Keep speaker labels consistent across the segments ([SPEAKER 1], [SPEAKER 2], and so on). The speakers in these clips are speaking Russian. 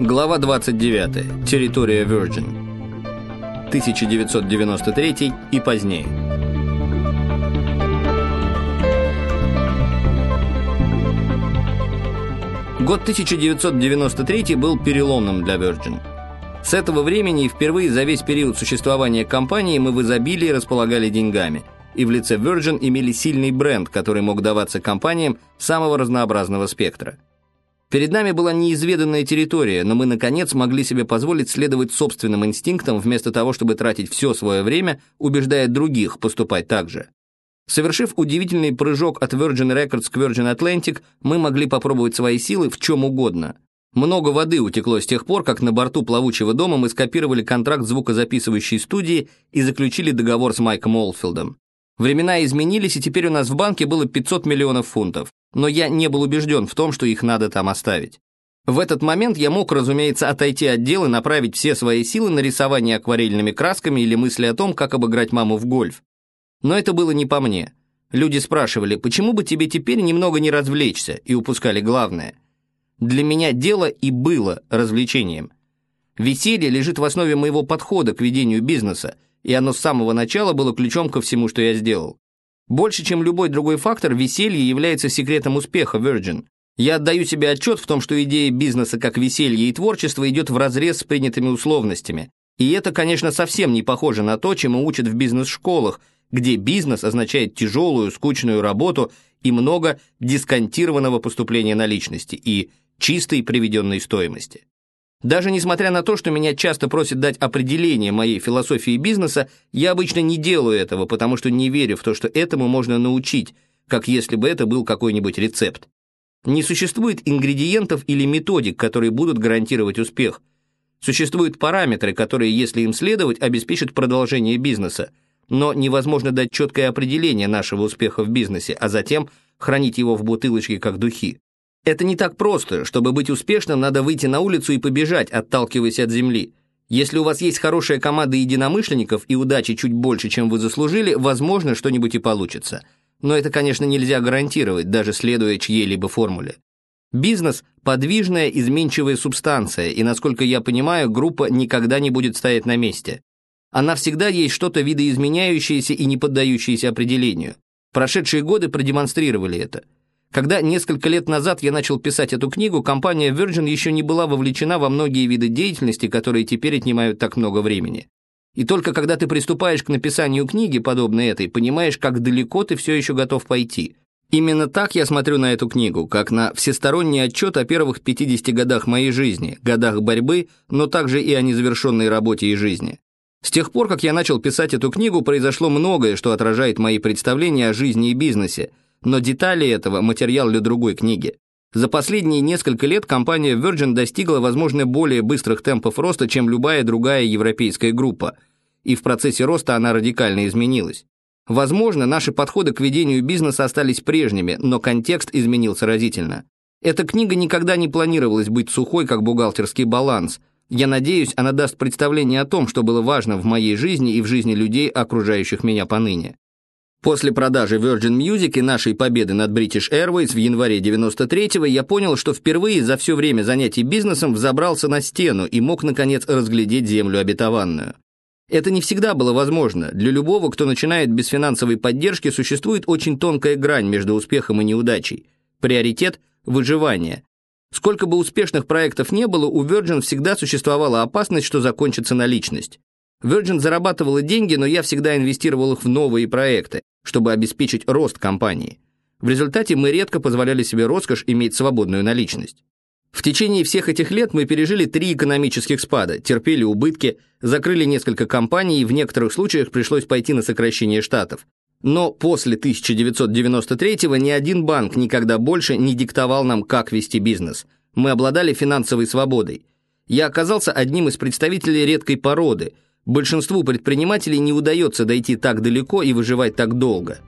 [SPEAKER 1] Глава 29. Территория Virgin. 1993 и позднее. Год 1993 был переломным для Virgin. С этого времени и впервые за весь период существования компании мы в изобилии располагали деньгами, и в лице Virgin имели сильный бренд, который мог даваться компаниям самого разнообразного спектра – Перед нами была неизведанная территория, но мы, наконец, могли себе позволить следовать собственным инстинктам вместо того, чтобы тратить все свое время, убеждая других поступать так же. Совершив удивительный прыжок от Virgin Records к Virgin Atlantic, мы могли попробовать свои силы в чем угодно. Много воды утекло с тех пор, как на борту плавучего дома мы скопировали контракт звукозаписывающей студии и заключили договор с Майком Олфилдом. Времена изменились, и теперь у нас в банке было 500 миллионов фунтов но я не был убежден в том, что их надо там оставить. В этот момент я мог, разумеется, отойти от дела и направить все свои силы на рисование акварельными красками или мысли о том, как обыграть маму в гольф. Но это было не по мне. Люди спрашивали, почему бы тебе теперь немного не развлечься, и упускали главное. Для меня дело и было развлечением. Веселье лежит в основе моего подхода к ведению бизнеса, и оно с самого начала было ключом ко всему, что я сделал. Больше, чем любой другой фактор, веселье является секретом успеха Virgin. Я отдаю себе отчет в том, что идея бизнеса как веселье и творчество идет вразрез с принятыми условностями. И это, конечно, совсем не похоже на то, чему учат в бизнес-школах, где бизнес означает тяжелую, скучную работу и много дисконтированного поступления наличности и чистой приведенной стоимости. Даже несмотря на то, что меня часто просят дать определение моей философии бизнеса, я обычно не делаю этого, потому что не верю в то, что этому можно научить, как если бы это был какой-нибудь рецепт. Не существует ингредиентов или методик, которые будут гарантировать успех. Существуют параметры, которые, если им следовать, обеспечат продолжение бизнеса, но невозможно дать четкое определение нашего успеха в бизнесе, а затем хранить его в бутылочке как духи. Это не так просто. Чтобы быть успешным, надо выйти на улицу и побежать, отталкиваясь от земли. Если у вас есть хорошая команда единомышленников и удачи чуть больше, чем вы заслужили, возможно, что-нибудь и получится. Но это, конечно, нельзя гарантировать, даже следуя чьей-либо формуле. Бизнес – подвижная, изменчивая субстанция, и, насколько я понимаю, группа никогда не будет стоять на месте. Она всегда есть что-то видоизменяющееся и не поддающееся определению. Прошедшие годы продемонстрировали это – когда несколько лет назад я начал писать эту книгу, компания Virgin еще не была вовлечена во многие виды деятельности, которые теперь отнимают так много времени. И только когда ты приступаешь к написанию книги, подобной этой, понимаешь, как далеко ты все еще готов пойти. Именно так я смотрю на эту книгу, как на всесторонний отчет о первых 50 годах моей жизни, годах борьбы, но также и о незавершенной работе и жизни. С тех пор, как я начал писать эту книгу, произошло многое, что отражает мои представления о жизни и бизнесе, но детали этого – материал для другой книги. За последние несколько лет компания Virgin достигла, возможно, более быстрых темпов роста, чем любая другая европейская группа, и в процессе роста она радикально изменилась. Возможно, наши подходы к ведению бизнеса остались прежними, но контекст изменился разительно. Эта книга никогда не планировалась быть сухой, как бухгалтерский баланс. Я надеюсь, она даст представление о том, что было важно в моей жизни и в жизни людей, окружающих меня поныне. После продажи Virgin Music и нашей победы над British Airways в январе 93-го я понял, что впервые за все время занятий бизнесом взобрался на стену и мог, наконец, разглядеть землю обетованную. Это не всегда было возможно. Для любого, кто начинает без финансовой поддержки, существует очень тонкая грань между успехом и неудачей. Приоритет – выживание. Сколько бы успешных проектов не было, у Virgin всегда существовала опасность, что закончится наличность. Virgin зарабатывала деньги, но я всегда инвестировал их в новые проекты, чтобы обеспечить рост компании. В результате мы редко позволяли себе роскошь иметь свободную наличность. В течение всех этих лет мы пережили три экономических спада, терпели убытки, закрыли несколько компаний и в некоторых случаях пришлось пойти на сокращение штатов. Но после 1993-го ни один банк никогда больше не диктовал нам, как вести бизнес. Мы обладали финансовой свободой. Я оказался одним из представителей редкой породы – Большинству предпринимателей не удается дойти так далеко и выживать так долго.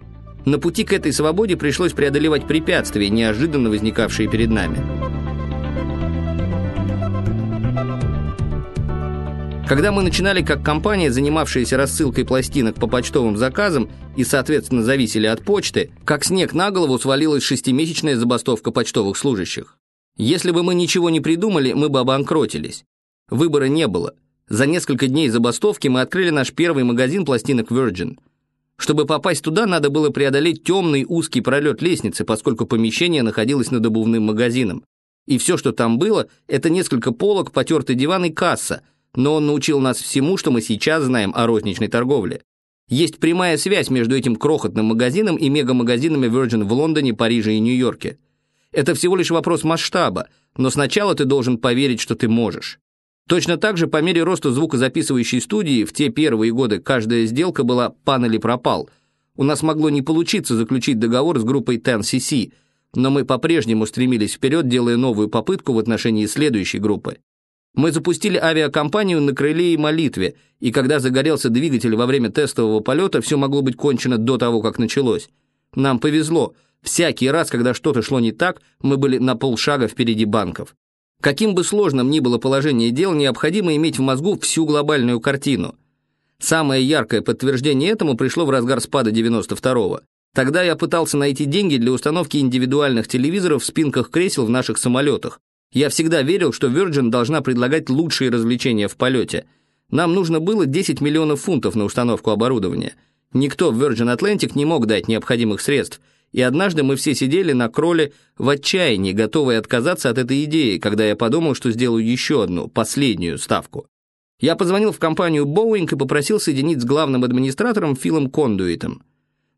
[SPEAKER 1] На пути к этой свободе пришлось преодолевать препятствия, неожиданно возникавшие перед нами. Когда мы начинали как компания, занимавшаяся рассылкой пластинок по почтовым заказам и, соответственно, зависели от почты, как снег на голову свалилась шестимесячная забастовка почтовых служащих. Если бы мы ничего не придумали, мы бы обанкротились. Выбора не было. За несколько дней забастовки мы открыли наш первый магазин пластинок Virgin. Чтобы попасть туда, надо было преодолеть темный узкий пролет лестницы, поскольку помещение находилось над обувным магазином. И все, что там было, это несколько полок, потертый диван и касса, но он научил нас всему, что мы сейчас знаем о розничной торговле. Есть прямая связь между этим крохотным магазином и мегамагазинами Virgin в Лондоне, Париже и Нью-Йорке. Это всего лишь вопрос масштаба, но сначала ты должен поверить, что ты можешь. Точно так же по мере роста звукозаписывающей студии в те первые годы каждая сделка была «пан или пропал». У нас могло не получиться заключить договор с группой 10cc, но мы по-прежнему стремились вперед, делая новую попытку в отношении следующей группы. Мы запустили авиакомпанию на крыле и молитве, и когда загорелся двигатель во время тестового полета, все могло быть кончено до того, как началось. Нам повезло. Всякий раз, когда что-то шло не так, мы были на полшага впереди банков. Каким бы сложным ни было положение дел, необходимо иметь в мозгу всю глобальную картину. Самое яркое подтверждение этому пришло в разгар спада 92-го. Тогда я пытался найти деньги для установки индивидуальных телевизоров в спинках кресел в наших самолетах. Я всегда верил, что Virgin должна предлагать лучшие развлечения в полете. Нам нужно было 10 миллионов фунтов на установку оборудования. Никто в Virgin Atlantic не мог дать необходимых средств, и однажды мы все сидели на кроле в отчаянии, готовые отказаться от этой идеи, когда я подумал, что сделаю еще одну, последнюю ставку. Я позвонил в компанию Boeing и попросил соединить с главным администратором Филом Кондуитом.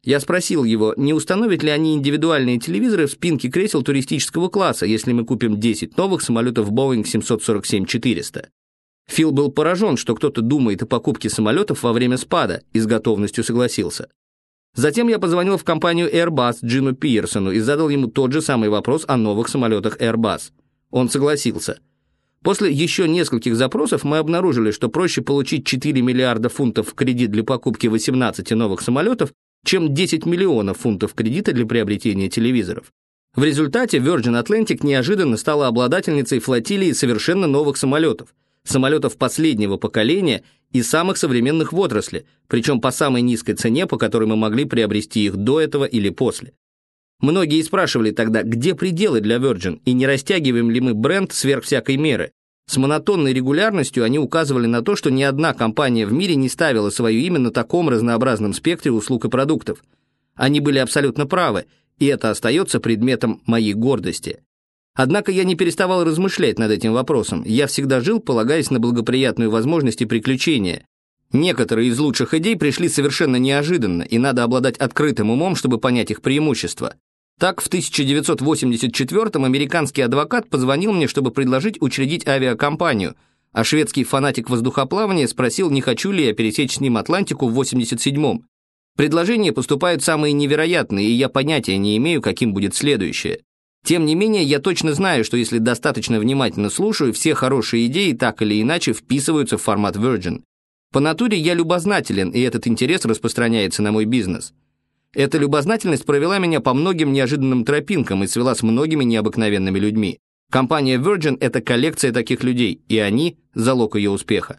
[SPEAKER 1] Я спросил его, не установят ли они индивидуальные телевизоры в спинке кресел туристического класса, если мы купим 10 новых самолетов Boeing 747-400. Фил был поражен, что кто-то думает о покупке самолетов во время спада, и с готовностью согласился. Затем я позвонил в компанию Airbus Джиму Пирсону и задал ему тот же самый вопрос о новых самолетах Airbus. Он согласился. После еще нескольких запросов мы обнаружили, что проще получить 4 миллиарда фунтов в кредит для покупки 18 новых самолетов, чем 10 миллионов фунтов кредита для приобретения телевизоров. В результате Virgin Atlantic неожиданно стала обладательницей флотилии совершенно новых самолетов, самолетов последнего поколения и самых современных в отрасли, причем по самой низкой цене, по которой мы могли приобрести их до этого или после. Многие спрашивали тогда, где пределы для Virgin, и не растягиваем ли мы бренд сверх всякой меры. С монотонной регулярностью они указывали на то, что ни одна компания в мире не ставила свое имя на таком разнообразном спектре услуг и продуктов. Они были абсолютно правы, и это остается предметом моей гордости. Однако я не переставал размышлять над этим вопросом. Я всегда жил, полагаясь на благоприятную возможность и приключения. Некоторые из лучших идей пришли совершенно неожиданно, и надо обладать открытым умом, чтобы понять их преимущества. Так, в 1984-м американский адвокат позвонил мне, чтобы предложить учредить авиакомпанию, а шведский фанатик воздухоплавания спросил, не хочу ли я пересечь с ним Атлантику в 87-м. Предложения поступают самые невероятные, и я понятия не имею, каким будет следующее. Тем не менее, я точно знаю, что если достаточно внимательно слушаю, все хорошие идеи так или иначе вписываются в формат Virgin. По натуре я любознателен, и этот интерес распространяется на мой бизнес. Эта любознательность провела меня по многим неожиданным тропинкам и свела с многими необыкновенными людьми. Компания Virgin – это коллекция таких людей, и они – залог ее успеха.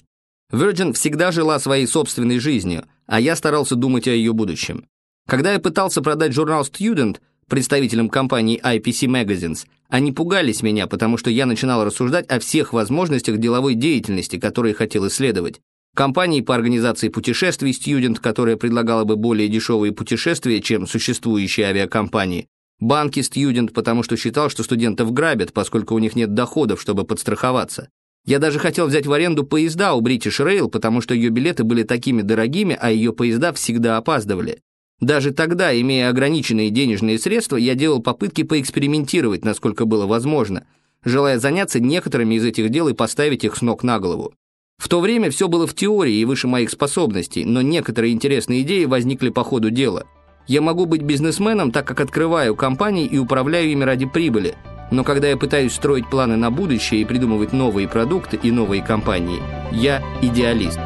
[SPEAKER 1] Virgin всегда жила своей собственной жизнью, а я старался думать о ее будущем. Когда я пытался продать журнал Student представителям компании IPC Magazines, они пугались меня, потому что я начинал рассуждать о всех возможностях деловой деятельности, которые хотел исследовать компании по организации путешествий Student, которая предлагала бы более дешевые путешествия, чем существующие авиакомпании, банки Student, потому что считал, что студентов грабят, поскольку у них нет доходов, чтобы подстраховаться. Я даже хотел взять в аренду поезда у British Rail, потому что ее билеты были такими дорогими, а ее поезда всегда опаздывали. Даже тогда, имея ограниченные денежные средства, я делал попытки поэкспериментировать, насколько было возможно, желая заняться некоторыми из этих дел и поставить их с ног на голову. В то время все было в теории и выше моих способностей, но некоторые интересные идеи возникли по ходу дела. Я могу быть бизнесменом, так как открываю компании и управляю ими ради прибыли, но когда я пытаюсь строить планы на будущее и придумывать новые продукты и новые компании, я идеалист.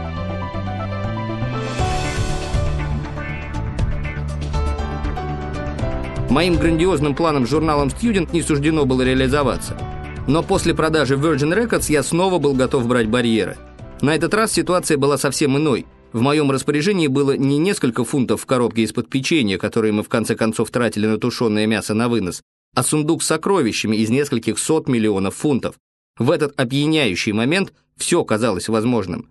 [SPEAKER 1] Моим грандиозным планом журналом Student не суждено было реализоваться. Но после продажи Virgin Records я снова был готов брать барьеры – на этот раз ситуация была совсем иной. В моем распоряжении было не несколько фунтов в коробке из-под печенья, которые мы в конце концов тратили на тушеное мясо на вынос, а сундук с сокровищами из нескольких сот миллионов фунтов. В этот опьяняющий момент все казалось возможным.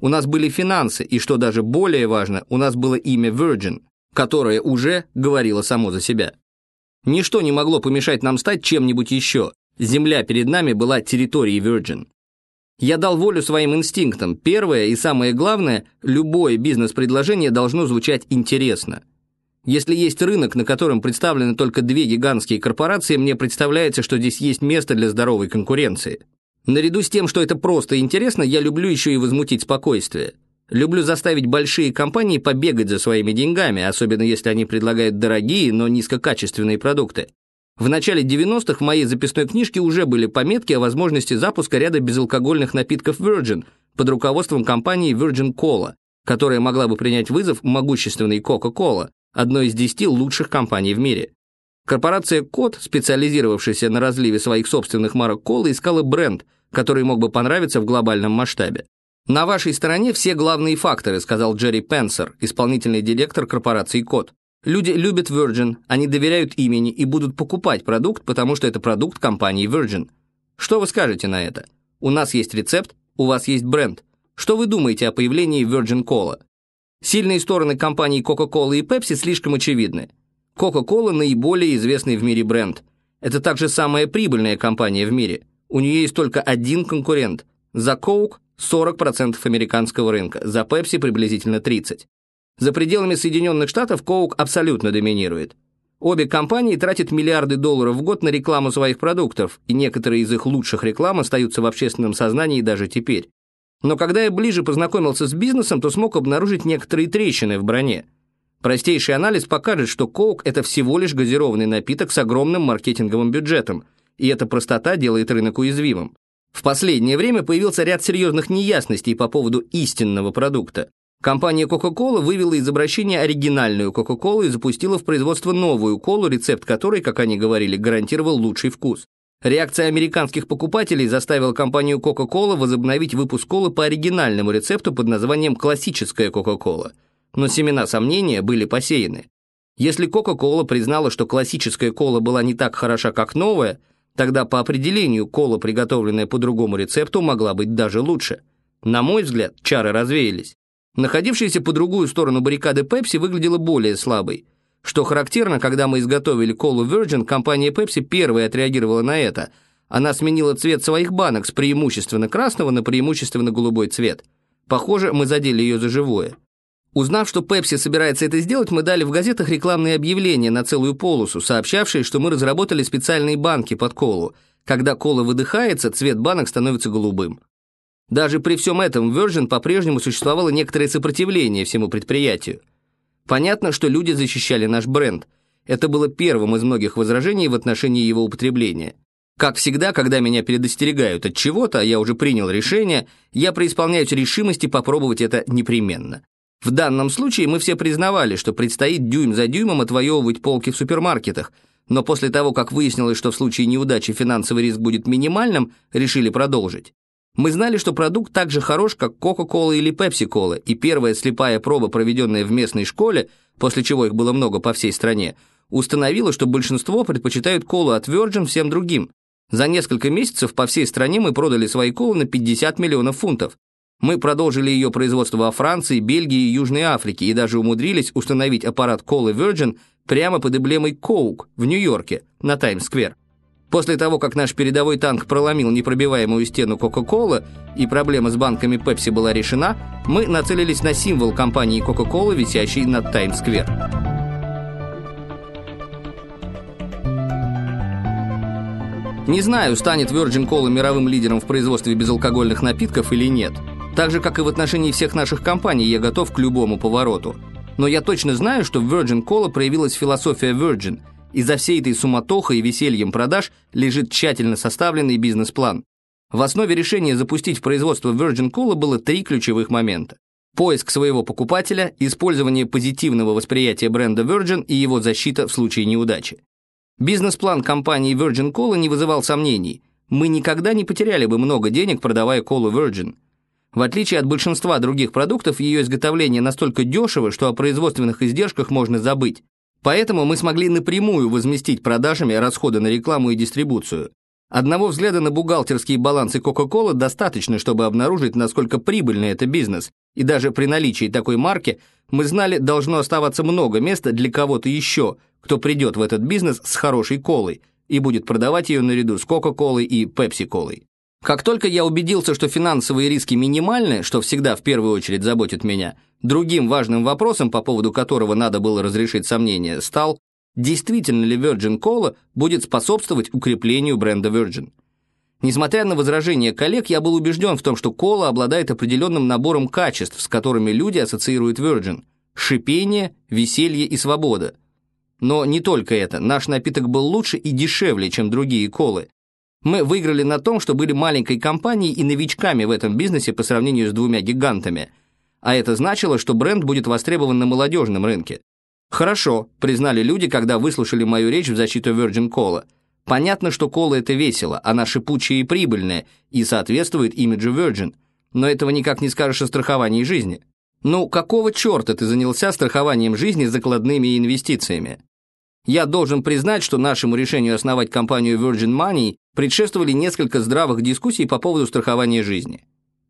[SPEAKER 1] У нас были финансы, и, что даже более важно, у нас было имя Virgin, которое уже говорило само за себя. Ничто не могло помешать нам стать чем-нибудь еще. Земля перед нами была территорией Virgin. Я дал волю своим инстинктам. Первое и самое главное, любое бизнес-предложение должно звучать интересно. Если есть рынок, на котором представлены только две гигантские корпорации, мне представляется, что здесь есть место для здоровой конкуренции. Наряду с тем, что это просто интересно, я люблю еще и возмутить спокойствие. Люблю заставить большие компании побегать за своими деньгами, особенно если они предлагают дорогие, но низкокачественные продукты. В начале 90-х в моей записной книжке уже были пометки о возможности запуска ряда безалкогольных напитков Virgin под руководством компании Virgin Cola, которая могла бы принять вызов могущественной Coca-Cola, одной из десяти лучших компаний в мире. Корпорация Код, специализировавшаяся на разливе своих собственных марок колы, искала бренд, который мог бы понравиться в глобальном масштабе. «На вашей стороне все главные факторы», сказал Джерри Пенсер, исполнительный директор корпорации Код. «Люди любят Virgin, они доверяют имени и будут покупать продукт, потому что это продукт компании Virgin. Что вы скажете на это? У нас есть рецепт, у вас есть бренд. Что вы думаете о появлении Virgin Cola? Сильные стороны компаний Coca-Cola и Pepsi слишком очевидны. Coca-Cola – наиболее известный в мире бренд. Это также самая прибыльная компания в мире. У нее есть только один конкурент. За Coke 40% американского рынка, за Pepsi приблизительно 30%. За пределами Соединенных Штатов Coke абсолютно доминирует. Обе компании тратят миллиарды долларов в год на рекламу своих продуктов, и некоторые из их лучших реклам остаются в общественном сознании даже теперь. Но когда я ближе познакомился с бизнесом, то смог обнаружить некоторые трещины в броне. Простейший анализ покажет, что Coke – это всего лишь газированный напиток с огромным маркетинговым бюджетом, и эта простота делает рынок уязвимым. В последнее время появился ряд серьезных неясностей по поводу истинного продукта. Компания Coca-Cola вывела из обращения оригинальную Coca-Cola и запустила в производство новую колу, рецепт которой, как они говорили, гарантировал лучший вкус. Реакция американских покупателей заставила компанию Coca-Cola возобновить выпуск колы по оригинальному рецепту под названием «Классическая Coca-Cola». Но семена сомнения были посеяны. Если Coca-Cola признала, что классическая кола была не так хороша, как новая – Тогда по определению кола, приготовленная по другому рецепту, могла быть даже лучше. На мой взгляд, чары развеялись. Находившаяся по другую сторону баррикады Пепси выглядела более слабой. Что характерно, когда мы изготовили колу Virgin, компания Pepsi первой отреагировала на это. Она сменила цвет своих банок с преимущественно красного на преимущественно голубой цвет. Похоже, мы задели ее за живое. Узнав, что Pepsi собирается это сделать, мы дали в газетах рекламные объявления на целую полосу, сообщавшие, что мы разработали специальные банки под колу. Когда кола выдыхается, цвет банок становится голубым. Даже при всем этом в Virgin по-прежнему существовало некоторое сопротивление всему предприятию. Понятно, что люди защищали наш бренд. Это было первым из многих возражений в отношении его употребления. Как всегда, когда меня предостерегают от чего-то, а я уже принял решение, я преисполняюсь решимости попробовать это непременно. В данном случае мы все признавали, что предстоит дюйм за дюймом отвоевывать полки в супермаркетах, но после того, как выяснилось, что в случае неудачи финансовый риск будет минимальным, решили продолжить. Мы знали, что продукт так же хорош, как Coca-Cola или Pepsi-Cola, и первая слепая проба, проведенная в местной школе, после чего их было много по всей стране, установила, что большинство предпочитают колу от Virgin всем другим. За несколько месяцев по всей стране мы продали свои колы на 50 миллионов фунтов. Мы продолжили ее производство во Франции, Бельгии и Южной Африке и даже умудрились установить аппарат колы Virgin прямо под эмблемой Coke в Нью-Йорке на Таймс-сквер. После того, как наш передовой танк проломил непробиваемую стену Coca-Cola и проблема с банками Pepsi была решена, мы нацелились на символ компании Coca-Cola, висящий над Таймс-сквер. Не знаю, станет Virgin Cola мировым лидером в производстве безалкогольных напитков или нет – так же, как и в отношении всех наших компаний, я готов к любому повороту. Но я точно знаю, что в Virgin Cola проявилась философия Virgin, и за всей этой суматохой и весельем продаж лежит тщательно составленный бизнес-план. В основе решения запустить в производство Virgin Cola было три ключевых момента. Поиск своего покупателя, использование позитивного восприятия бренда Virgin и его защита в случае неудачи. Бизнес-план компании Virgin Cola не вызывал сомнений. Мы никогда не потеряли бы много денег, продавая колу Virgin. В отличие от большинства других продуктов, ее изготовление настолько дешево, что о производственных издержках можно забыть. Поэтому мы смогли напрямую возместить продажами расходы на рекламу и дистрибуцию. Одного взгляда на бухгалтерские балансы Coca-Cola достаточно, чтобы обнаружить, насколько прибыльный это бизнес, и даже при наличии такой марки мы знали, должно оставаться много места для кого-то еще, кто придет в этот бизнес с хорошей колой и будет продавать ее наряду с Coca-Colой и Pepsi-Колой. Как только я убедился, что финансовые риски минимальны, что всегда в первую очередь заботит меня, другим важным вопросом, по поводу которого надо было разрешить сомнения, стал, действительно ли Virgin Cola будет способствовать укреплению бренда Virgin. Несмотря на возражения коллег, я был убежден в том, что кола обладает определенным набором качеств, с которыми люди ассоциируют Virgin – шипение, веселье и свобода. Но не только это, наш напиток был лучше и дешевле, чем другие колы. Мы выиграли на том, что были маленькой компанией и новичками в этом бизнесе по сравнению с двумя гигантами. А это значило, что бренд будет востребован на молодежном рынке. Хорошо, признали люди, когда выслушали мою речь в защиту Virgin Cola. Понятно, что кола это весело, она шипучая и прибыльная, и соответствует имиджу Virgin. Но этого никак не скажешь о страховании жизни. Ну, какого черта ты занялся страхованием жизни закладными инвестициями? Я должен признать, что нашему решению основать компанию Virgin Money предшествовали несколько здравых дискуссий по поводу страхования жизни.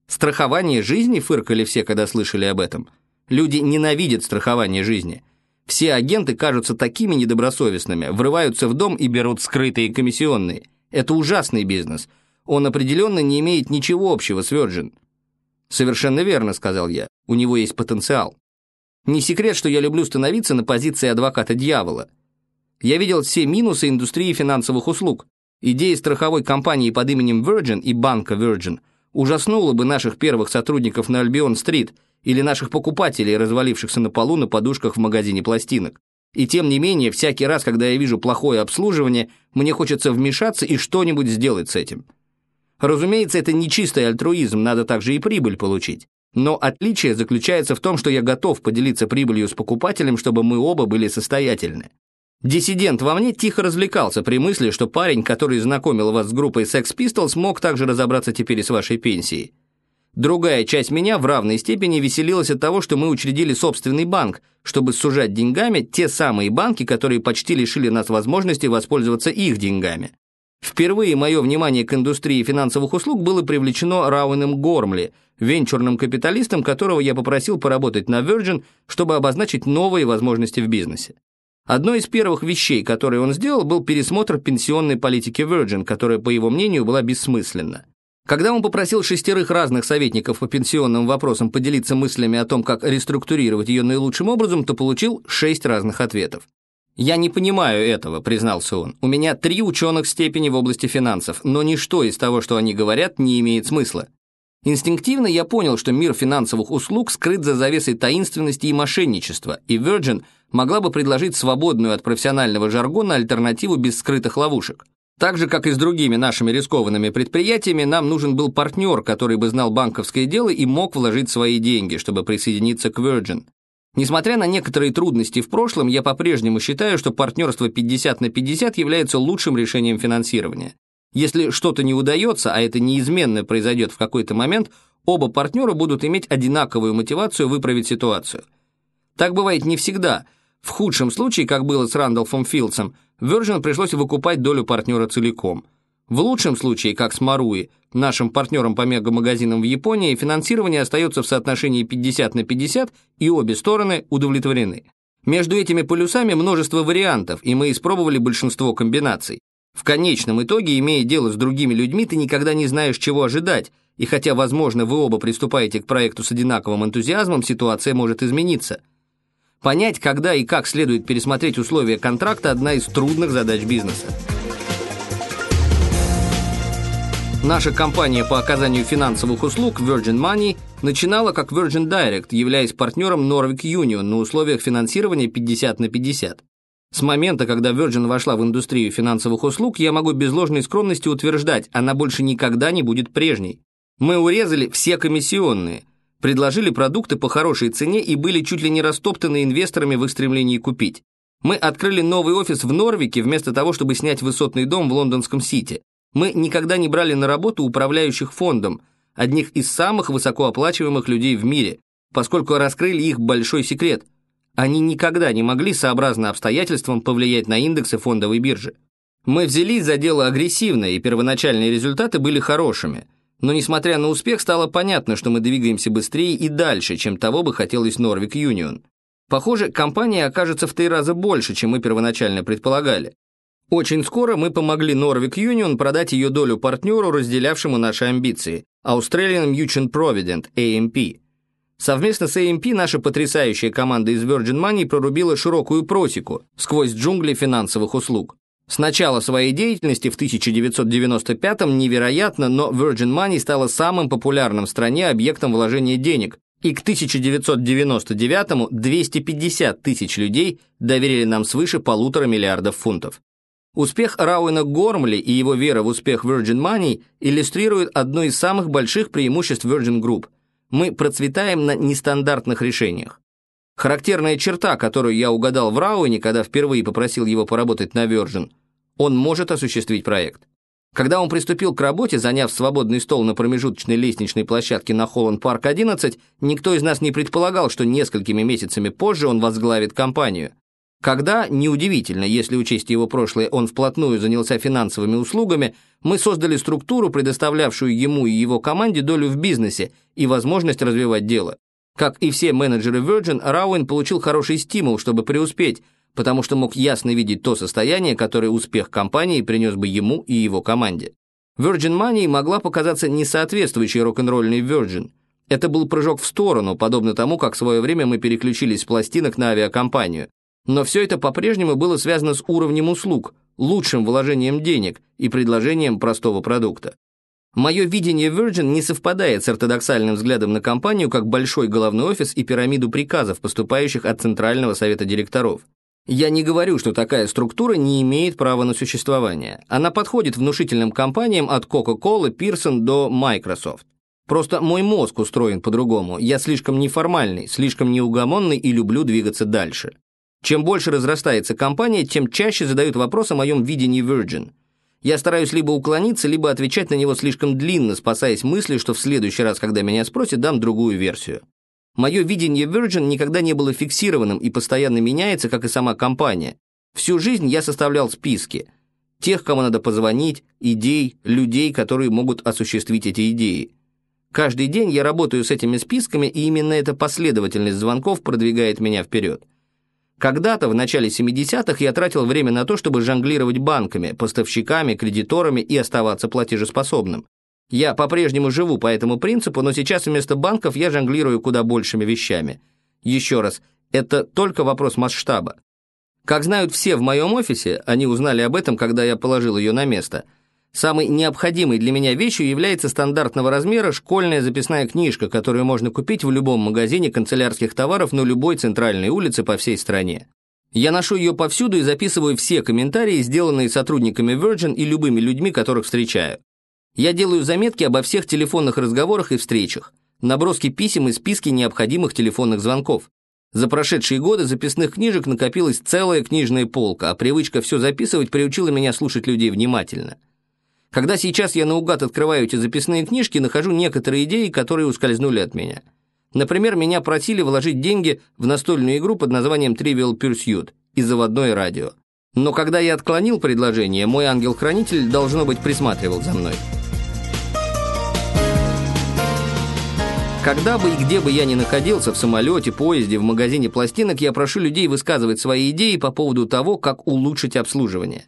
[SPEAKER 1] Страхование жизни фыркали все, когда слышали об этом. Люди ненавидят страхование жизни. Все агенты кажутся такими недобросовестными, врываются в дом и берут скрытые комиссионные. Это ужасный бизнес. Он определенно не имеет ничего общего с Virgin. «Совершенно верно», — сказал я. «У него есть потенциал». Не секрет, что я люблю становиться на позиции адвоката дьявола — я видел все минусы индустрии финансовых услуг. Идея страховой компании под именем Virgin и банка Virgin ужаснула бы наших первых сотрудников на Альбион-стрит или наших покупателей, развалившихся на полу на подушках в магазине пластинок. И тем не менее, всякий раз, когда я вижу плохое обслуживание, мне хочется вмешаться и что-нибудь сделать с этим. Разумеется, это не чистый альтруизм, надо также и прибыль получить. Но отличие заключается в том, что я готов поделиться прибылью с покупателем, чтобы мы оба были состоятельны. Диссидент во мне тихо развлекался при мысли, что парень, который знакомил вас с группой Sex Pistols, мог также разобраться теперь и с вашей пенсией. Другая часть меня в равной степени веселилась от того, что мы учредили собственный банк, чтобы сужать деньгами те самые банки, которые почти лишили нас возможности воспользоваться их деньгами. Впервые мое внимание к индустрии финансовых услуг было привлечено Рауэном Гормли, венчурным капиталистом, которого я попросил поработать на Virgin, чтобы обозначить новые возможности в бизнесе. Одной из первых вещей, которые он сделал, был пересмотр пенсионной политики Virgin, которая, по его мнению, была бессмысленна. Когда он попросил шестерых разных советников по пенсионным вопросам поделиться мыслями о том, как реструктурировать ее наилучшим образом, то получил шесть разных ответов. «Я не понимаю этого», — признался он. «У меня три ученых степени в области финансов, но ничто из того, что они говорят, не имеет смысла. Инстинктивно я понял, что мир финансовых услуг скрыт за завесой таинственности и мошенничества, и Virgin могла бы предложить свободную от профессионального жаргона альтернативу без скрытых ловушек. Так же, как и с другими нашими рискованными предприятиями, нам нужен был партнер, который бы знал банковское дело и мог вложить свои деньги, чтобы присоединиться к Virgin. Несмотря на некоторые трудности в прошлом, я по-прежнему считаю, что партнерство 50 на 50 является лучшим решением финансирования. Если что-то не удается, а это неизменно произойдет в какой-то момент, оба партнера будут иметь одинаковую мотивацию выправить ситуацию. Так бывает не всегда. В худшем случае, как было с Рандolфом Филдсом, Virgin пришлось выкупать долю партнера целиком. В лучшем случае, как с Маруи, нашим партнером по мегамагазинам в Японии, финансирование остается в соотношении 50 на 50, и обе стороны удовлетворены. Между этими полюсами множество вариантов, и мы испробовали большинство комбинаций. В конечном итоге, имея дело с другими людьми, ты никогда не знаешь, чего ожидать, и хотя, возможно, вы оба приступаете к проекту с одинаковым энтузиазмом, ситуация может измениться. Понять, когда и как следует пересмотреть условия контракта – одна из трудных задач бизнеса. Наша компания по оказанию финансовых услуг Virgin Money начинала как Virgin Direct, являясь партнером Norvik Union на условиях финансирования 50 на 50. С момента, когда Virgin вошла в индустрию финансовых услуг, я могу без ложной скромности утверждать, она больше никогда не будет прежней. Мы урезали все комиссионные, предложили продукты по хорошей цене и были чуть ли не растоптаны инвесторами в их стремлении купить. Мы открыли новый офис в Норвике вместо того, чтобы снять высотный дом в лондонском Сити. Мы никогда не брали на работу управляющих фондом, одних из самых высокооплачиваемых людей в мире, поскольку раскрыли их большой секрет – Они никогда не могли, сообразно обстоятельствам, повлиять на индексы фондовой биржи. Мы взялись за дело агрессивно, и первоначальные результаты были хорошими. Но несмотря на успех, стало понятно, что мы двигаемся быстрее и дальше, чем того бы хотелось Норвик Юнион. Похоже, компания окажется в три раза больше, чем мы первоначально предполагали. Очень скоро мы помогли Norvik Union продать ее долю партнеру, разделявшему наши амбиции – Australian Mutual Provident, AMP. Совместно с AMP наша потрясающая команда из Virgin Money прорубила широкую просеку сквозь джунгли финансовых услуг. С начала своей деятельности в 1995-м невероятно, но Virgin Money стала самым популярным в стране объектом вложения денег, и к 1999-му 250 тысяч людей доверили нам свыше полутора миллиардов фунтов. Успех Рауэна Гормли и его вера в успех Virgin Money иллюстрирует одно из самых больших преимуществ Virgin Group. Мы процветаем на нестандартных решениях. Характерная черта, которую я угадал в Рауэне, когда впервые попросил его поработать на Virgin, он может осуществить проект. Когда он приступил к работе, заняв свободный стол на промежуточной лестничной площадке на Холланд Парк 11, никто из нас не предполагал, что несколькими месяцами позже он возглавит компанию. Когда, неудивительно, если учесть его прошлое, он вплотную занялся финансовыми услугами, мы создали структуру, предоставлявшую ему и его команде долю в бизнесе и возможность развивать дело. Как и все менеджеры Virgin, Рауэн получил хороший стимул, чтобы преуспеть, потому что мог ясно видеть то состояние, которое успех компании принес бы ему и его команде. Virgin Money могла показаться несоответствующей рок-н-ролльной Virgin. Это был прыжок в сторону, подобно тому, как в свое время мы переключились с пластинок на авиакомпанию. Но все это по-прежнему было связано с уровнем услуг, лучшим вложением денег и предложением простого продукта. Мое видение Virgin не совпадает с ортодоксальным взглядом на компанию как большой головной офис и пирамиду приказов, поступающих от Центрального совета директоров. Я не говорю, что такая структура не имеет права на существование. Она подходит внушительным компаниям от Coca-Cola, Pearson до Microsoft. Просто мой мозг устроен по-другому. Я слишком неформальный, слишком неугомонный и люблю двигаться дальше. Чем больше разрастается компания, тем чаще задают вопрос о моем видении Virgin. Я стараюсь либо уклониться, либо отвечать на него слишком длинно, спасаясь мыслью, что в следующий раз, когда меня спросят, дам другую версию. Мое видение Virgin никогда не было фиксированным и постоянно меняется, как и сама компания. Всю жизнь я составлял списки. Тех, кому надо позвонить, идей, людей, которые могут осуществить эти идеи. Каждый день я работаю с этими списками, и именно эта последовательность звонков продвигает меня вперед. Когда-то, в начале 70-х, я тратил время на то, чтобы жонглировать банками, поставщиками, кредиторами и оставаться платежеспособным. Я по-прежнему живу по этому принципу, но сейчас вместо банков я жонглирую куда большими вещами. Еще раз, это только вопрос масштаба. Как знают все в моем офисе, они узнали об этом, когда я положил ее на место – Самой необходимой для меня вещью является стандартного размера школьная записная книжка, которую можно купить в любом магазине канцелярских товаров на любой центральной улице по всей стране. Я ношу ее повсюду и записываю все комментарии, сделанные сотрудниками Virgin и любыми людьми, которых встречаю. Я делаю заметки обо всех телефонных разговорах и встречах, наброски писем и списки необходимых телефонных звонков. За прошедшие годы записных книжек накопилась целая книжная полка, а привычка все записывать приучила меня слушать людей внимательно. Когда сейчас я наугад открываю эти записные книжки, нахожу некоторые идеи, которые ускользнули от меня. Например, меня просили вложить деньги в настольную игру под названием Trivial Pursuit и заводное радио. Но когда я отклонил предложение, мой ангел-хранитель, должно быть, присматривал за мной. Когда бы и где бы я ни находился, в самолете, поезде, в магазине пластинок, я прошу людей высказывать свои идеи по поводу того, как улучшить обслуживание.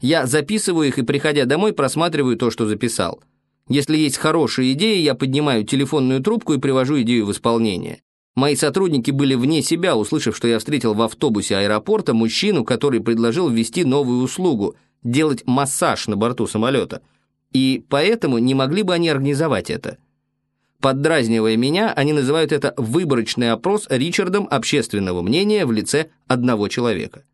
[SPEAKER 1] Я записываю их и, приходя домой, просматриваю то, что записал. Если есть хорошие идеи, я поднимаю телефонную трубку и привожу идею в исполнение. Мои сотрудники были вне себя, услышав, что я встретил в автобусе аэропорта мужчину, который предложил ввести новую услугу – делать массаж на борту самолета. И поэтому не могли бы они организовать это. Поддразнивая меня, они называют это выборочный опрос Ричардом общественного мнения в лице одного человека.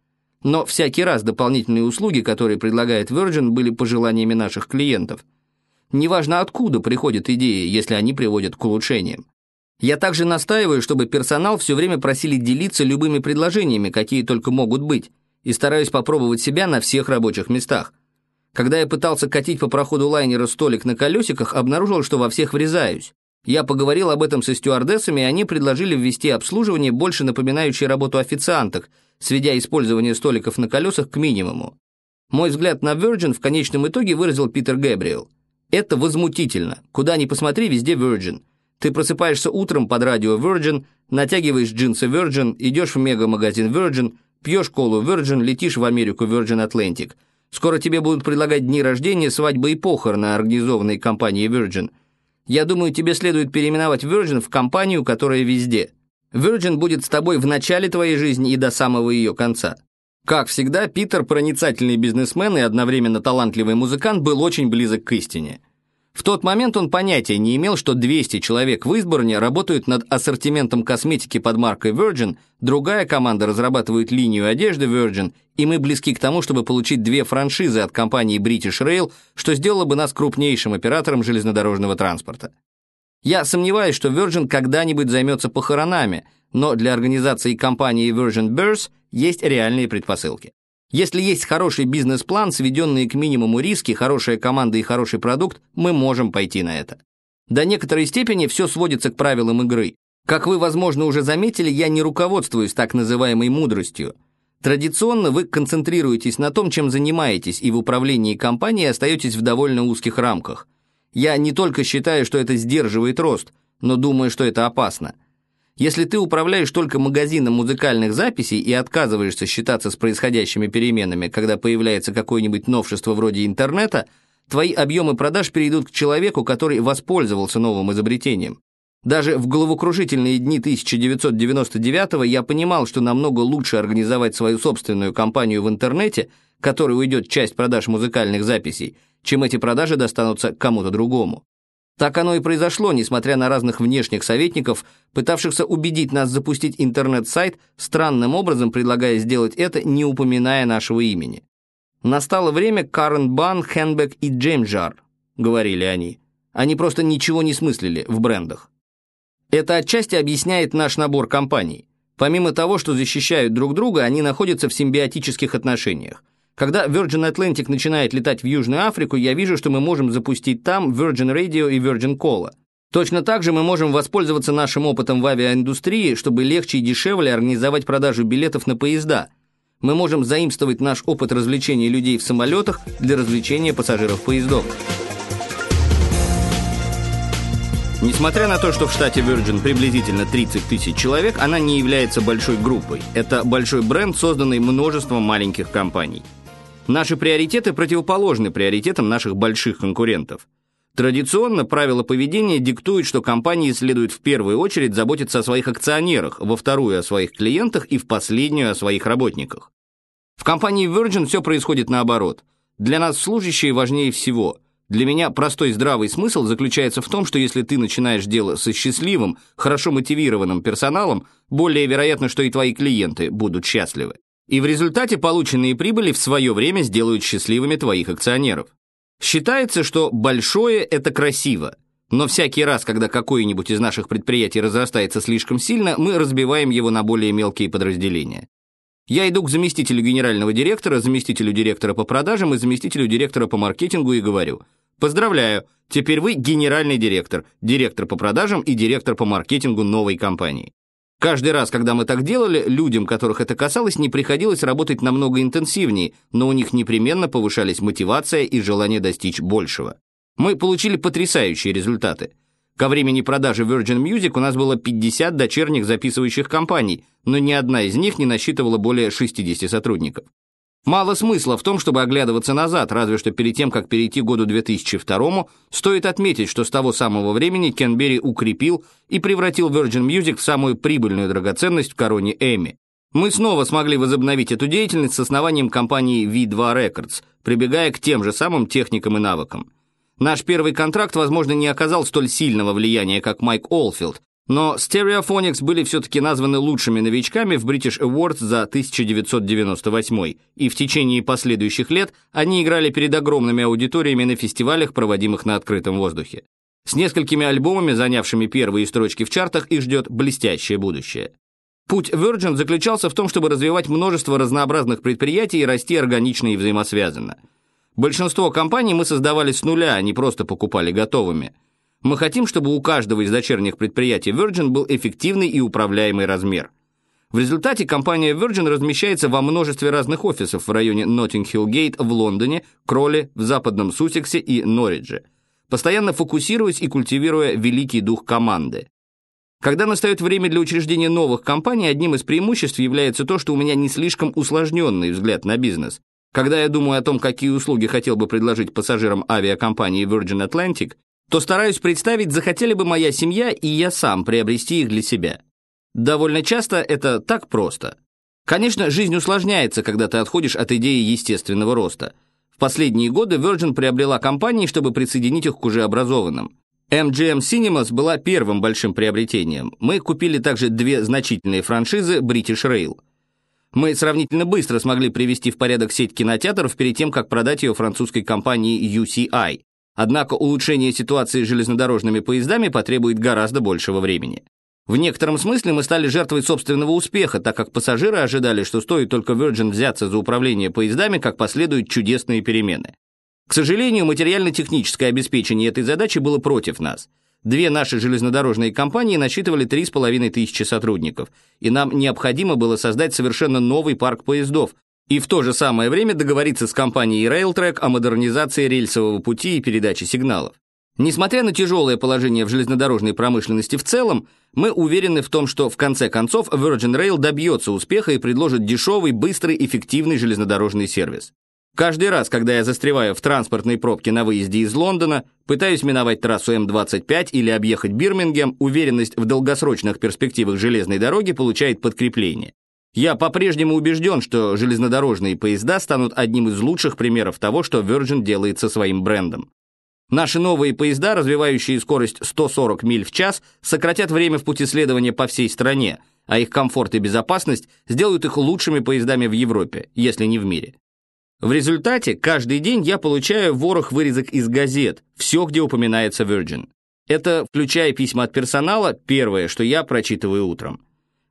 [SPEAKER 1] Но всякий раз дополнительные услуги, которые предлагает Virgin, были пожеланиями наших клиентов. Неважно, откуда приходят идеи, если они приводят к улучшениям. Я также настаиваю, чтобы персонал все время просили делиться любыми предложениями, какие только могут быть, и стараюсь попробовать себя на всех рабочих местах. Когда я пытался катить по проходу лайнера столик на колесиках, обнаружил, что во всех врезаюсь. Я поговорил об этом со стюардессами, и они предложили ввести обслуживание, больше напоминающее работу официанток, сведя использование столиков на колесах к минимуму. Мой взгляд на Virgin в конечном итоге выразил Питер Гэбриэл. Это возмутительно. Куда ни посмотри, везде Virgin. Ты просыпаешься утром под радио Virgin, натягиваешь джинсы Virgin, идешь в мега-магазин Virgin, пьешь колу Virgin, летишь в Америку Virgin Atlantic. Скоро тебе будут предлагать дни рождения, свадьбы и похороны, организованные компанией Virgin. Я думаю, тебе следует переименовать Virgin в компанию, которая везде. Virgin будет с тобой в начале твоей жизни и до самого ее конца. Как всегда, Питер, проницательный бизнесмен и одновременно талантливый музыкант, был очень близок к истине. В тот момент он понятия не имел, что 200 человек в Изборне работают над ассортиментом косметики под маркой Virgin, другая команда разрабатывает линию одежды Virgin, и мы близки к тому, чтобы получить две франшизы от компании British Rail, что сделало бы нас крупнейшим оператором железнодорожного транспорта. Я сомневаюсь, что Virgin когда-нибудь займется похоронами, но для организации компании Virgin Birth есть реальные предпосылки. Если есть хороший бизнес-план, сведенные к минимуму риски, хорошая команда и хороший продукт, мы можем пойти на это. До некоторой степени все сводится к правилам игры. Как вы, возможно, уже заметили, я не руководствуюсь так называемой мудростью. Традиционно вы концентрируетесь на том, чем занимаетесь, и в управлении компанией остаетесь в довольно узких рамках. Я не только считаю, что это сдерживает рост, но думаю, что это опасно – если ты управляешь только магазином музыкальных записей и отказываешься считаться с происходящими переменами, когда появляется какое-нибудь новшество вроде интернета, твои объемы продаж перейдут к человеку, который воспользовался новым изобретением. Даже в головокружительные дни 1999 я понимал, что намного лучше организовать свою собственную компанию в интернете, которой уйдет часть продаж музыкальных записей, чем эти продажи достанутся кому-то другому. Так оно и произошло, несмотря на разных внешних советников, пытавшихся убедить нас запустить интернет-сайт, странным образом предлагая сделать это, не упоминая нашего имени. «Настало время Карен Бан, Хенбек и Джеймджар», — говорили они. Они просто ничего не смыслили в брендах. Это отчасти объясняет наш набор компаний. Помимо того, что защищают друг друга, они находятся в симбиотических отношениях. Когда Virgin Atlantic начинает летать в Южную Африку, я вижу, что мы можем запустить там Virgin Radio и Virgin Cola. Точно так же мы можем воспользоваться нашим опытом в авиаиндустрии, чтобы легче и дешевле организовать продажу билетов на поезда. Мы можем заимствовать наш опыт развлечения людей в самолетах для развлечения пассажиров поездов. Несмотря на то, что в штате Virgin приблизительно 30 тысяч человек, она не является большой группой. Это большой бренд, созданный множеством маленьких компаний. Наши приоритеты противоположны приоритетам наших больших конкурентов. Традиционно правила поведения диктуют, что компании следует в первую очередь заботиться о своих акционерах, во вторую о своих клиентах и в последнюю о своих работниках. В компании Virgin все происходит наоборот. Для нас служащие важнее всего. Для меня простой здравый смысл заключается в том, что если ты начинаешь дело со счастливым, хорошо мотивированным персоналом, более вероятно, что и твои клиенты будут счастливы. И в результате полученные прибыли в свое время сделают счастливыми твоих акционеров. Считается, что большое – это красиво, но всякий раз, когда какое-нибудь из наших предприятий разрастается слишком сильно, мы разбиваем его на более мелкие подразделения. Я иду к заместителю генерального директора, заместителю директора по продажам и заместителю директора по маркетингу и говорю, поздравляю, теперь вы генеральный директор, директор по продажам и директор по маркетингу новой компании. Каждый раз, когда мы так делали, людям, которых это касалось, не приходилось работать намного интенсивнее, но у них непременно повышались мотивация и желание достичь большего. Мы получили потрясающие результаты. Ко времени продажи Virgin Music у нас было 50 дочерних записывающих компаний, но ни одна из них не насчитывала более 60 сотрудников. Мало смысла в том, чтобы оглядываться назад, разве что перед тем, как перейти к году 2002 стоит отметить, что с того самого времени Кенбери укрепил и превратил Virgin Music в самую прибыльную драгоценность в короне Эми. Мы снова смогли возобновить эту деятельность с основанием компании V2 Records, прибегая к тем же самым техникам и навыкам. Наш первый контракт, возможно, не оказал столь сильного влияния, как Майк Олфилд, но Stereophonics были все-таки названы лучшими новичками в British Awards за 1998, и в течение последующих лет они играли перед огромными аудиториями на фестивалях, проводимых на открытом воздухе. С несколькими альбомами, занявшими первые строчки в чартах, их ждет блестящее будущее. Путь Virgin заключался в том, чтобы развивать множество разнообразных предприятий и расти органично и взаимосвязанно. Большинство компаний мы создавали с нуля, а не просто покупали готовыми – Мы хотим, чтобы у каждого из дочерних предприятий Virgin был эффективный и управляемый размер. В результате компания Virgin размещается во множестве разных офисов в районе Ноттинг-Хилл-Гейт в Лондоне, Кроули, в западном Сассексе и Норидже, постоянно фокусируясь и культивируя великий дух команды. Когда настает время для учреждения новых компаний, одним из преимуществ является то, что у меня не слишком усложненный взгляд на бизнес. Когда я думаю о том, какие услуги хотел бы предложить пассажирам авиакомпании Virgin Atlantic, то стараюсь представить, захотели бы моя семья и я сам приобрести их для себя. Довольно часто это так просто. Конечно, жизнь усложняется, когда ты отходишь от идеи естественного роста. В последние годы Virgin приобрела компании, чтобы присоединить их к уже образованным. MGM Cinemas была первым большим приобретением. Мы купили также две значительные франшизы British Rail. Мы сравнительно быстро смогли привести в порядок сеть кинотеатров перед тем, как продать ее французской компании UCI. Однако улучшение ситуации с железнодорожными поездами потребует гораздо большего времени. В некотором смысле мы стали жертвой собственного успеха, так как пассажиры ожидали, что стоит только Virgin взяться за управление поездами, как последуют чудесные перемены. К сожалению, материально-техническое обеспечение этой задачи было против нас. Две наши железнодорожные компании насчитывали 3,5 тысячи сотрудников, и нам необходимо было создать совершенно новый парк поездов, и в то же самое время договориться с компанией Railtrack о модернизации рельсового пути и передаче сигналов. Несмотря на тяжелое положение в железнодорожной промышленности в целом, мы уверены в том, что в конце концов Virgin Rail добьется успеха и предложит дешевый, быстрый, эффективный железнодорожный сервис. Каждый раз, когда я застреваю в транспортной пробке на выезде из Лондона, пытаюсь миновать трассу М25 или объехать Бирмингем, уверенность в долгосрочных перспективах железной дороги получает подкрепление. Я по-прежнему убежден, что железнодорожные поезда станут одним из лучших примеров того, что Virgin делает со своим брендом. Наши новые поезда, развивающие скорость 140 миль в час, сократят время в пути следования по всей стране, а их комфорт и безопасность сделают их лучшими поездами в Европе, если не в мире. В результате каждый день я получаю ворох вырезок из газет, все, где упоминается Virgin. Это, включая письма от персонала, первое, что я прочитываю утром.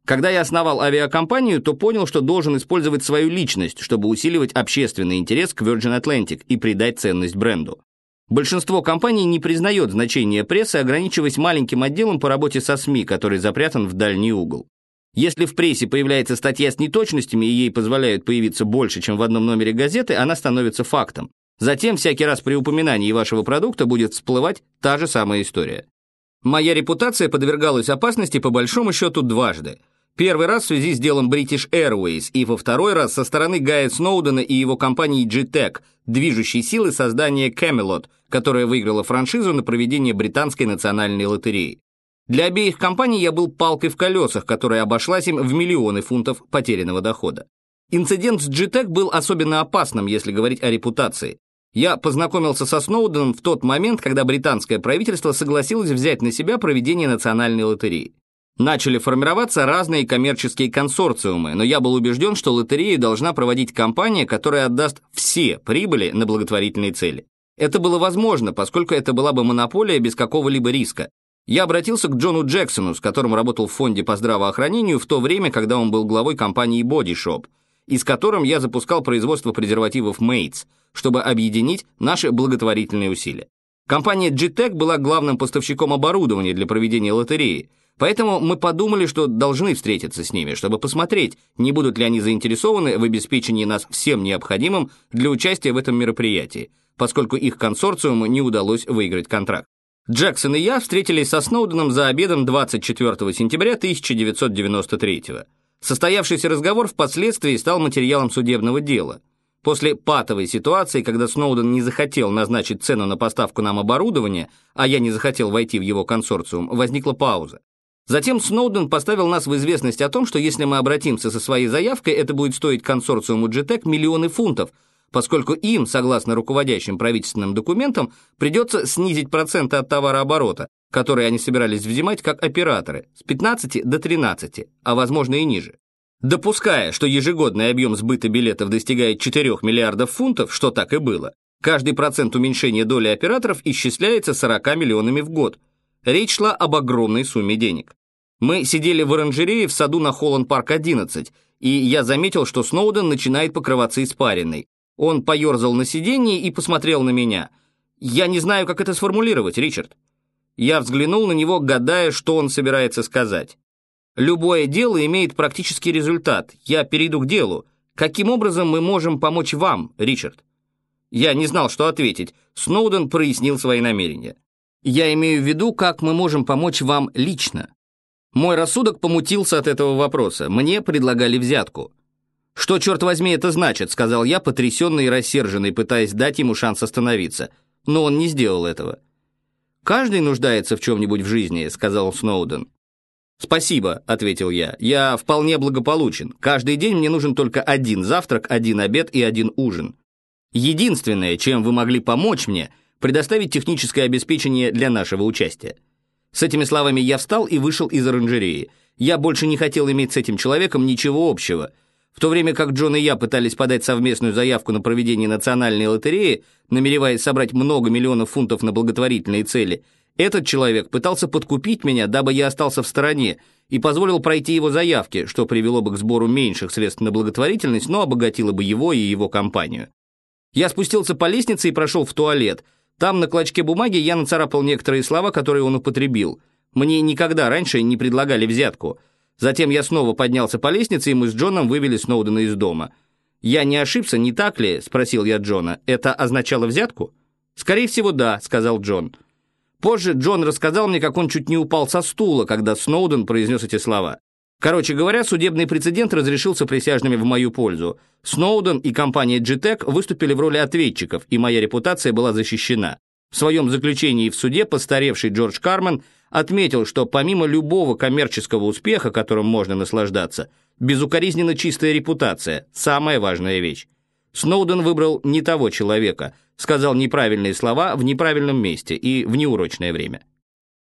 [SPEAKER 1] Когда я основал авиакомпанию, то понял, что должен использовать свою личность, чтобы усиливать общественный интерес к Virgin Atlantic и придать ценность бренду. Большинство компаний не признает значение прессы, ограничиваясь маленьким отделом по работе со СМИ, который запрятан в дальний угол. Если в прессе появляется статья с неточностями и ей позволяют появиться больше, чем в одном номере газеты, она становится фактом. Затем всякий раз при упоминании вашего продукта будет всплывать та же самая история. Моя репутация подвергалась опасности по большому счету дважды. Первый раз в связи с делом British Airways и во второй раз со стороны Гая Сноудена и его компании G-Tech, движущей силы создания Camelot, которая выиграла франшизу на проведение британской национальной лотереи. Для обеих компаний я был палкой в колесах, которая обошлась им в миллионы фунтов потерянного дохода. Инцидент с G-Tech был особенно опасным, если говорить о репутации. Я познакомился со Сноуденом в тот момент, когда британское правительство согласилось взять на себя проведение национальной лотереи. Начали формироваться разные коммерческие консорциумы, но я был убежден, что лотерею должна проводить компания, которая отдаст все прибыли на благотворительные цели. Это было возможно, поскольку это была бы монополия без какого-либо риска. Я обратился к Джону Джексону, с которым работал в фонде по здравоохранению в то время, когда он был главой компании Body Shop, и с которым я запускал производство презервативов Mates, чтобы объединить наши благотворительные усилия. Компания G-Tech была главным поставщиком оборудования для проведения лотереи, поэтому мы подумали, что должны встретиться с ними, чтобы посмотреть, не будут ли они заинтересованы в обеспечении нас всем необходимым для участия в этом мероприятии, поскольку их консорциуму не удалось выиграть контракт. Джексон и я встретились со Сноуденом за обедом 24 сентября 1993 -го. Состоявшийся разговор впоследствии стал материалом судебного дела. После патовой ситуации, когда Сноуден не захотел назначить цену на поставку нам оборудования, а я не захотел войти в его консорциум, возникла пауза. Затем Сноуден поставил нас в известность о том, что если мы обратимся со своей заявкой, это будет стоить консорциуму GTEC миллионы фунтов – поскольку им, согласно руководящим правительственным документам, придется снизить проценты от товарооборота, которые они собирались взимать как операторы, с 15 до 13, а возможно и ниже. Допуская, что ежегодный объем сбыта билетов достигает 4 миллиардов фунтов, что так и было, каждый процент уменьшения доли операторов исчисляется 40 миллионами в год. Речь шла об огромной сумме денег. Мы сидели в оранжерее в саду на Холланд-парк 11, и я заметил, что Сноуден начинает покрываться испариной. Он поерзал на сиденье и посмотрел на меня. «Я не знаю, как это сформулировать, Ричард». Я взглянул на него, гадая, что он собирается сказать. Любое дело имеет практический результат. Я перейду к делу. Каким образом мы можем помочь вам, Ричард? Я не знал, что ответить. Сноуден прояснил свои намерения. Я имею в виду, как мы можем помочь вам лично. Мой рассудок помутился от этого вопроса. Мне предлагали взятку. «Что, черт возьми, это значит?» — сказал я, потрясенный и рассерженный, пытаясь дать ему шанс остановиться. Но он не сделал этого. «Каждый нуждается в чем-нибудь в жизни», — сказал Сноуден. «Спасибо», — ответил я. «Я вполне благополучен. Каждый день мне нужен только один завтрак, один обед и один ужин. Единственное, чем вы могли помочь мне, предоставить техническое обеспечение для нашего участия». С этими словами я встал и вышел из оранжереи. Я больше не хотел иметь с этим человеком ничего общего — в то время как Джон и я пытались подать совместную заявку на проведение национальной лотереи, намереваясь собрать много миллионов фунтов на благотворительные цели, этот человек пытался подкупить меня, дабы я остался в стороне, и позволил пройти его заявки, что привело бы к сбору меньших средств на благотворительность, но обогатило бы его и его компанию. Я спустился по лестнице и прошел в туалет. Там на клочке бумаги я нацарапал некоторые слова, которые он употребил. Мне никогда раньше не предлагали взятку – Затем я снова поднялся по лестнице, и мы с Джоном вывели Сноудена из дома. «Я не ошибся, не так ли?» — спросил я Джона. «Это означало взятку?» «Скорее всего, да», — сказал Джон. Позже Джон рассказал мне, как он чуть не упал со стула, когда Сноуден произнес эти слова. Короче говоря, судебный прецедент разрешился присяжными в мою пользу. Сноуден и компания G-Tech выступили в роли ответчиков, и моя репутация была защищена. В своем заключении в суде постаревший Джордж Карман отметил, что помимо любого коммерческого успеха, которым можно наслаждаться, безукоризненно чистая репутация – самая важная вещь. Сноуден выбрал не того человека, сказал неправильные слова в неправильном месте и в неурочное время.